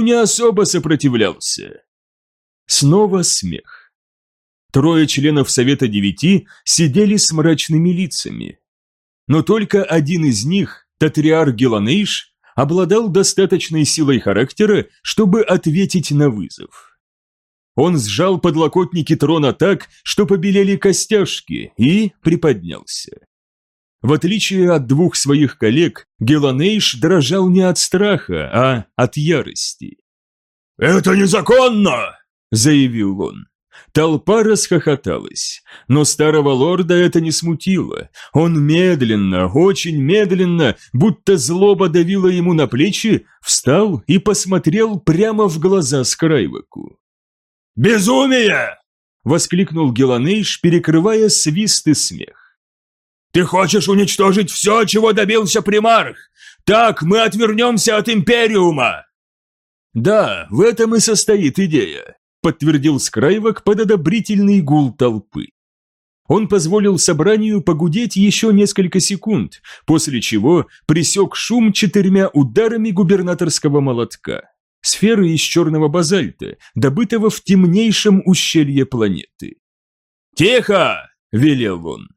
не особо сопротивлялся. Снова смех. Трое членов Совета Девяти сидели с мрачными лицами. Но только один из них, Татриар Геланейш, обладал достаточной силой характера, чтобы ответить на вызов. Он сжал подлокотники трона так, что побелели костяшки, и приподнялся. В отличие от двух своих коллег, Геланейш дрожал не от страха, а от ярости. «Это незаконно!» – заявил он. Толпа расхохоталась, но старого лорда это не смутило. Он медленно, очень медленно, будто злоба давила ему на плечи, встал и посмотрел прямо в глаза Скрайвеку. «Безумие!» – воскликнул Геланейш, перекрывая свист и смех. «Ты хочешь уничтожить все, чего добился примарх? Так мы отвернемся от Империума!» «Да, в этом и состоит идея подтвердил Скрайвок под одобрительный гул толпы. Он позволил собранию погудеть еще несколько секунд, после чего присек шум четырьмя ударами губернаторского молотка. Сферы из черного базальта, добытого в темнейшем ущелье планеты. «Тихо!» – велел он.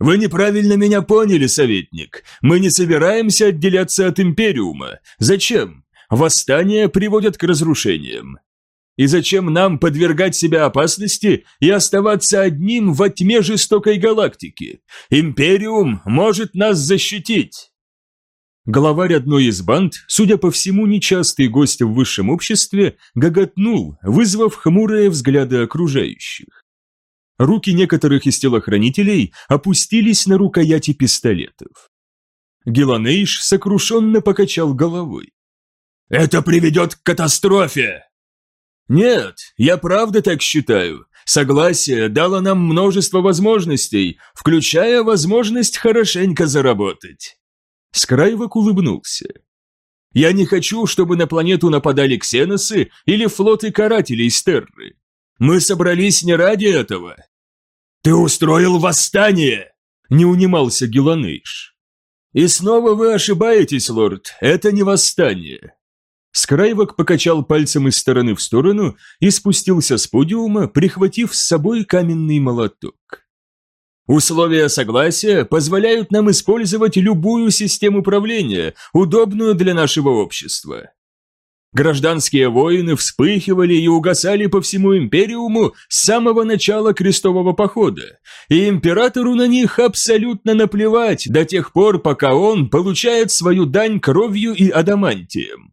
«Вы неправильно меня поняли, советник. Мы не собираемся отделяться от Империума. Зачем? Восстания приводят к разрушениям. И зачем нам подвергать себя опасности и оставаться одним во тьме жестокой галактики? Империум может нас защитить!» Главарь одной из банд, судя по всему, нечастый гость в высшем обществе, гоготнул, вызвав хмурые взгляды окружающих. Руки некоторых из телохранителей опустились на рукояти пистолетов. Геланейш сокрушенно покачал головой. «Это приведет к катастрофе!» Нет, я правда так считаю. Согласие дало нам множество возможностей, включая возможность хорошенько заработать. Скрайвок улыбнулся. Я не хочу, чтобы на планету нападали ксеносы или флоты карателей Стерры. Мы собрались не ради этого. Ты устроил восстание, не унимался Геланейш. И снова вы ошибаетесь, лорд, это не восстание. Скрайвок покачал пальцем из стороны в сторону и спустился с подиума, прихватив с собой каменный молоток. Условия согласия позволяют нам использовать любую систему управления, удобную для нашего общества. Гражданские войны вспыхивали и угасали по всему Империуму с самого начала крестового похода, и императору на них абсолютно наплевать до тех пор, пока он получает свою дань кровью и адамантием.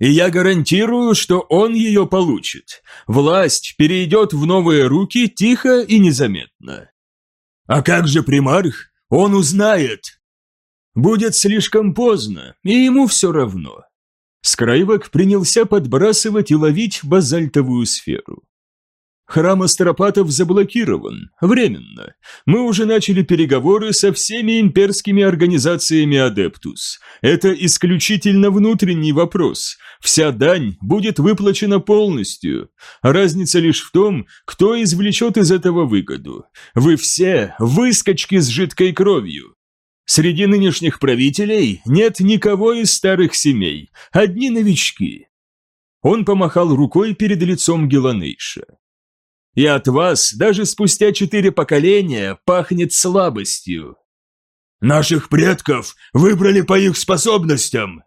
И я гарантирую, что он ее получит. Власть перейдет в новые руки тихо и незаметно. А как же примарх? Он узнает. Будет слишком поздно, и ему все равно. Скрайвок принялся подбрасывать и ловить базальтовую сферу. Храм Астропатов заблокирован, временно. Мы уже начали переговоры со всеми имперскими организациями Адептус. Это исключительно внутренний вопрос. Вся дань будет выплачена полностью. Разница лишь в том, кто извлечет из этого выгоду. Вы все выскочки с жидкой кровью. Среди нынешних правителей нет никого из старых семей, одни новички. Он помахал рукой перед лицом Геланейша. И от вас даже спустя четыре поколения пахнет слабостью. Наших предков выбрали по их способностям,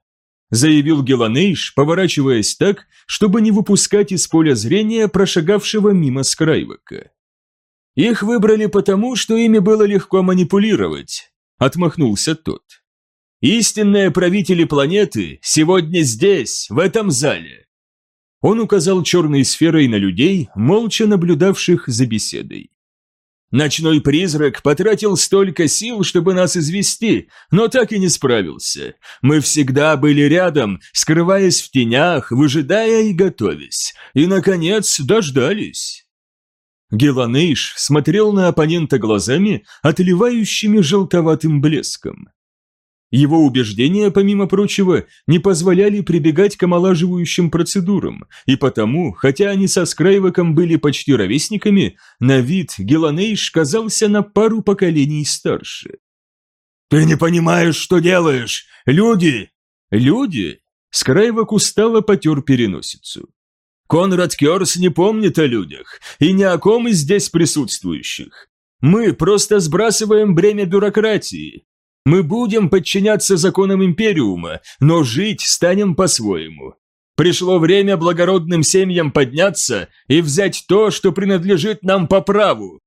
заявил Геланейш, поворачиваясь так, чтобы не выпускать из поля зрения прошагавшего мимо Скрайвека. Их выбрали потому, что ими было легко манипулировать, отмахнулся тот. Истинные правители планеты сегодня здесь, в этом зале. Он указал черной сферой на людей, молча наблюдавших за беседой. Ночной призрак потратил столько сил, чтобы нас извести, но так и не справился. Мы всегда были рядом, скрываясь в тенях, выжидая и готовясь. И, наконец, дождались. Геланейш смотрел на оппонента глазами, отливающими желтоватым блеском. Его убеждения, помимо прочего, не позволяли прибегать к омолаживающим процедурам, и потому, хотя они со Скрайвеком были почти ровесниками, на вид Геланейш казался на пару поколений старше. «Ты не понимаешь, что делаешь! Люди!» «Люди? Скрайвок устало потер переносицу. Конрад Кёрс не помнит о людях и ни о ком из здесь присутствующих. Мы просто сбрасываем бремя бюрократии. Мы будем подчиняться законам Империума, но жить станем по-своему. Пришло время благородным семьям подняться и взять то, что принадлежит нам по праву.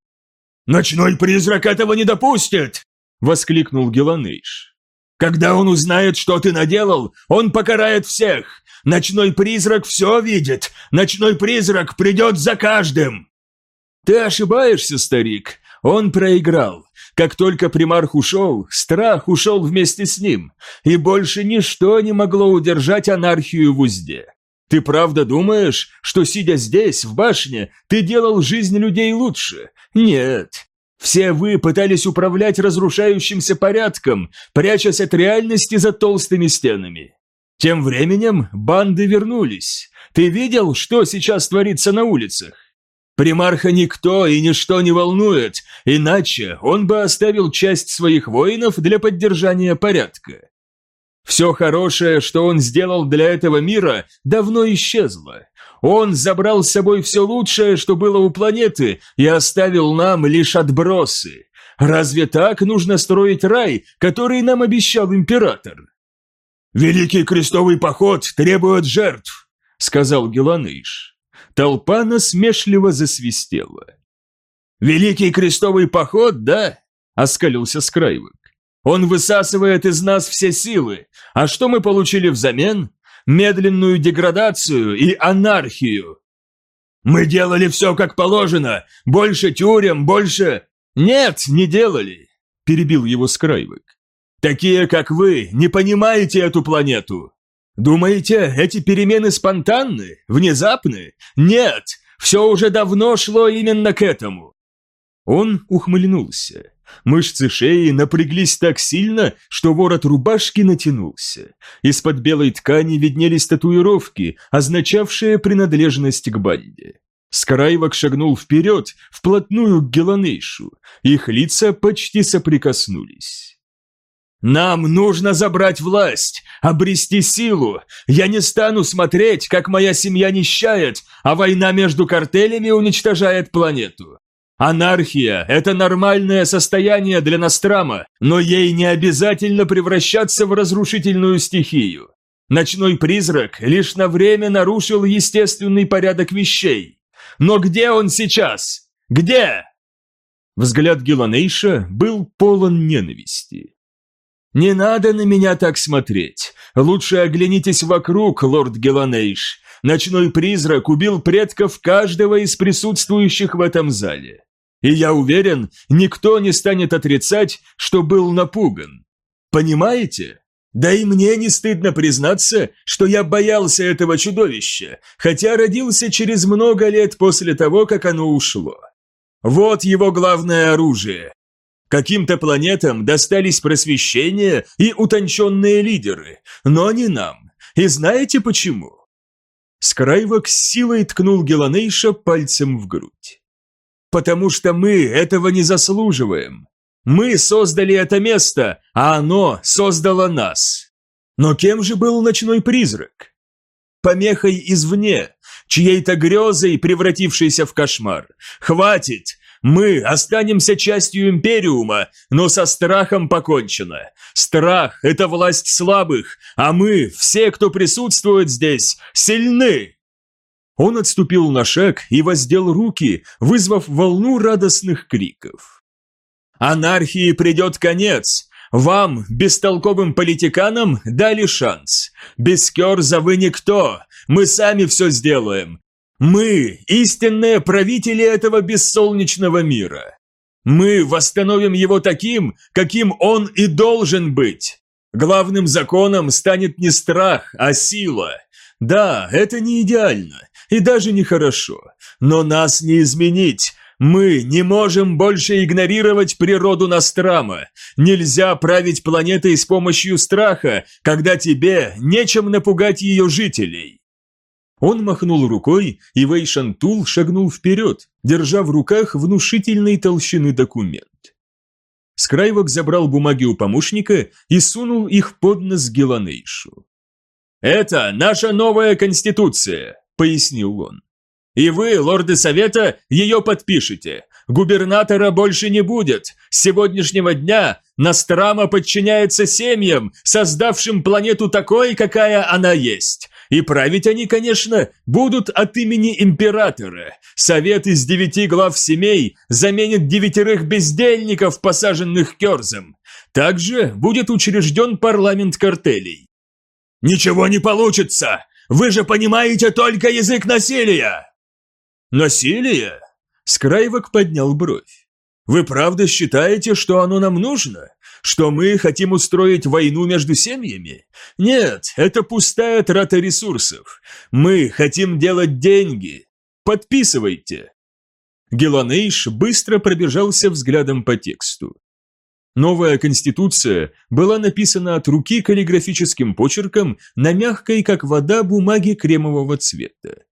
«Ночной призрак этого не допустит!» – воскликнул Геланейш. «Когда он узнает, что ты наделал, он покарает всех. Ночной призрак все видит. Ночной призрак придет за каждым!» «Ты ошибаешься, старик. Он проиграл. Как только примарх ушел, страх ушел вместе с ним, и больше ничто не могло удержать анархию в узде. Ты правда думаешь, что, сидя здесь, в башне, ты делал жизнь людей лучше? Нет. Все вы пытались управлять разрушающимся порядком, прячась от реальности за толстыми стенами. Тем временем банды вернулись. Ты видел, что сейчас творится на улицах? Примарха никто и ничто не волнует, иначе он бы оставил часть своих воинов для поддержания порядка. Все хорошее, что он сделал для этого мира, давно исчезло. Он забрал с собой все лучшее, что было у планеты, и оставил нам лишь отбросы. Разве так нужно строить рай, который нам обещал император? «Великий крестовый поход требует жертв», — сказал Геланыш. Толпа насмешливо засвистела. «Великий крестовый поход, да?» – оскалился Скрайвок. «Он высасывает из нас все силы. А что мы получили взамен? Медленную деградацию и анархию. Мы делали все как положено. Больше тюрем, больше...» «Нет, не делали», – перебил его Скрайвок. «Такие, как вы, не понимаете эту планету. Думаете, эти перемены спонтанны, внезапны? Нет, все уже давно шло именно к этому. Он ухмыльнулся. Мышцы шеи напряглись так сильно, что ворот рубашки натянулся. Из-под белой ткани виднелись татуировки, означавшие принадлежность к банде. Скрайвок шагнул вперед, вплотную к Геланейшу. Их лица почти соприкоснулись. Нам нужно забрать власть, обрести силу. Я не стану смотреть, как моя семья нищает, а война между картелями уничтожает планету. Анархия – это нормальное состояние для Настрама, но ей не обязательно превращаться в разрушительную стихию. Ночной призрак лишь на время нарушил естественный порядок вещей. Но где он сейчас? Где? Взгляд Геланейша был полон ненависти. «Не надо на меня так смотреть. Лучше оглянитесь вокруг, лорд Геланейш. Ночной призрак убил предков каждого из присутствующих в этом зале. И я уверен, никто не станет отрицать, что был напуган. Понимаете? Да и мне не стыдно признаться, что я боялся этого чудовища, хотя родился через много лет после того, как оно ушло. Вот его главное оружие Каким-то планетам достались просвещение и утонченные лидеры, но не нам. И знаете почему? Скрайвок с силой ткнул Геланейша пальцем в грудь. «Потому что мы этого не заслуживаем. Мы создали это место, а оно создало нас. Но кем же был ночной призрак? Помехой извне, чьей-то грезой, превратившейся в кошмар. Хватит! Мы останемся частью Империума, но со страхом покончено. Страх – это власть слабых, а мы, все, кто присутствует здесь, сильны!» Он отступил на шаг и воздел руки, вызвав волну радостных криков. «Анархии придет конец! Вам, бестолковым политиканам, дали шанс. Без Керза вы никто. Мы сами все сделаем. Мы – истинные правители этого бессолнечного мира. Мы восстановим его таким, каким он и должен быть. Главным законом станет не страх, а сила. Да, это не идеально и даже не хорошо, но нас не изменить. Мы не можем больше игнорировать природу Настрама. Нельзя править планетой с помощью страха, когда тебе нечем напугать ее жителей. Он махнул рукой, и Вейшан Тул шагнул вперед, держа в руках внушительной толщины документ. Скрайвок забрал бумаги у помощника и сунул их под нос Геланейшу. «Это наша новая конституция», – пояснил он. «И вы, лорды Совета, ее подпишете. Губернатора больше не будет. С сегодняшнего дня Настрама подчиняется семьям, создавшим планету такой, какая она есть. И править они, конечно, будут от имени императора. Совет из девяти глав семей заменит девятерых бездельников, посаженных Керзом. Также будет учрежден парламент картелей. «Ничего не получится! Вы же понимаете только язык насилия!» «Насилие?» Скрайвок поднял бровь. «Вы правда считаете, что оно нам нужно? Что мы хотим устроить войну между семьями? Нет, это пустая трата ресурсов. Мы хотим делать деньги. Подписывайте!» Геланейш быстро пробежался взглядом по тексту. Новая конституция была написана от руки каллиграфическим почерком на мягкой, как вода, бумаге кремового цвета.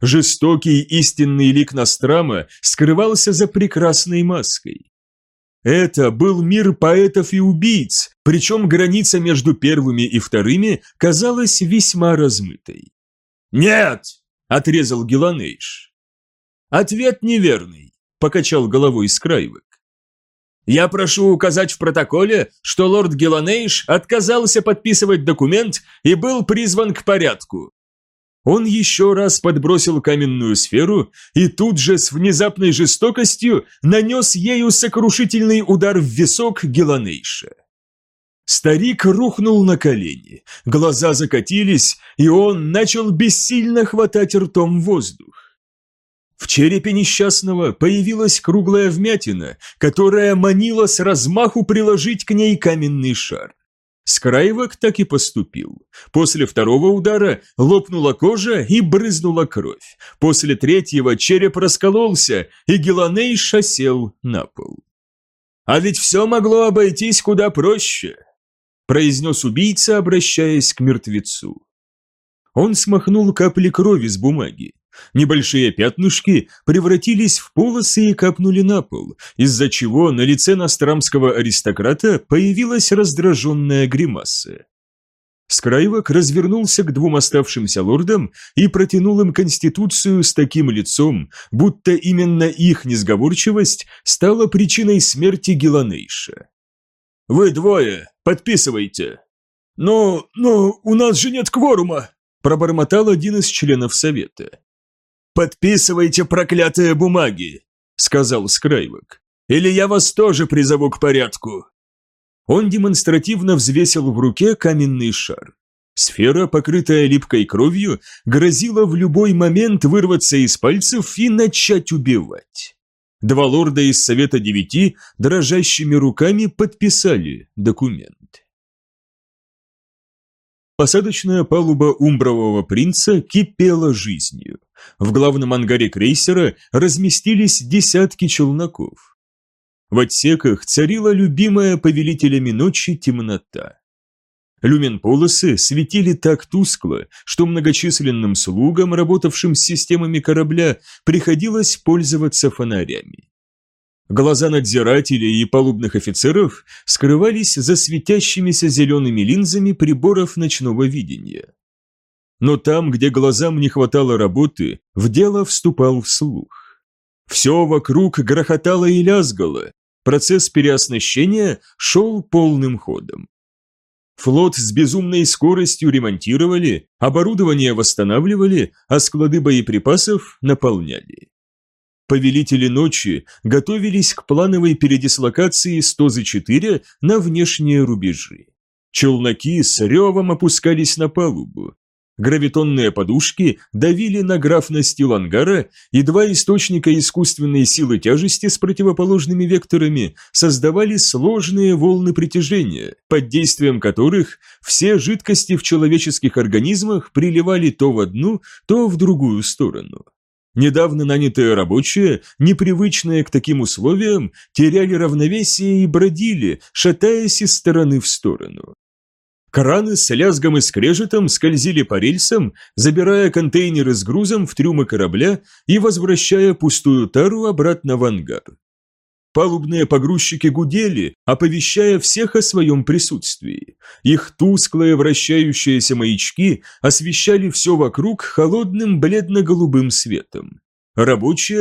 Жестокий истинный лик Настрама скрывался за прекрасной маской. Это был мир поэтов и убийц, причем граница между первыми и вторыми казалась весьма размытой. «Нет!» – отрезал Геланейш. «Ответ неверный», – покачал головой Скрайвек. «Я прошу указать в протоколе, что лорд Геланейш отказался подписывать документ и был призван к порядку. Он еще раз подбросил каменную сферу и тут же с внезапной жестокостью нанес ею сокрушительный удар в висок Геланейша. Старик рухнул на колени, глаза закатились, и он начал бессильно хватать ртом воздух. В черепе несчастного появилась круглая вмятина, которая манила с размаху приложить к ней каменный шар. Скрайвок так и поступил. После второго удара лопнула кожа и брызнула кровь. После третьего череп раскололся, и Геланейш осел на пол. «А ведь все могло обойтись куда проще», – произнес убийца, обращаясь к мертвецу. Он смахнул капли крови с бумаги. Небольшие пятнышки превратились в полосы и капнули на пол, из-за чего на лице настрамского аристократа появилась раздраженная гримаса. Скрайвок развернулся к двум оставшимся лордам и протянул им конституцию с таким лицом, будто именно их несговорчивость стала причиной смерти Геланейша. «Вы двое, подписывайте!» «Но, но у нас же нет кворума!» Пробормотал один из членов совета. «Подписывайте проклятые бумаги», — сказал Скрайвок. «Или я вас тоже призову к порядку». Он демонстративно взвесил в руке каменный шар. Сфера, покрытая липкой кровью, грозила в любой момент вырваться из пальцев и начать убивать. Два лорда из Совета Девяти дрожащими руками подписали документ. Посадочная палуба умбрового принца кипела жизнью. В главном ангаре крейсера разместились десятки челноков. В отсеках царила любимая повелителями ночи темнота. Люмен-полосы светили так тускло, что многочисленным слугам, работавшим с системами корабля, приходилось пользоваться фонарями. Глаза надзирателей и палубных офицеров скрывались за светящимися зелеными линзами приборов ночного видения. Но там, где глазам не хватало работы, в дело вступал слух. Все вокруг грохотало и лязгало, процесс переоснащения шел полным ходом. Флот с безумной скоростью ремонтировали, оборудование восстанавливали, а склады боеприпасов наполняли. Повелители ночи готовились к плановой передислокации 104 на внешние рубежи. Челноки с ревом опускались на палубу. Гравитонные подушки давили на граф настил ангара, и два источника искусственной силы тяжести с противоположными векторами создавали сложные волны притяжения, под действием которых все жидкости в человеческих организмах приливали то в одну, то в другую сторону. Недавно нанятые рабочие, непривычные к таким условиям, теряли равновесие и бродили, шатаясь из стороны в сторону. Краны с лязгом и скрежетом скользили по рельсам, забирая контейнеры с грузом в трюмы корабля и возвращая пустую тару обратно в ангар. Палубные погрузчики гудели, оповещая всех о своем присутствии. Их тусклые вращающиеся маячки освещали все вокруг холодным бледно-голубым светом. Рабочие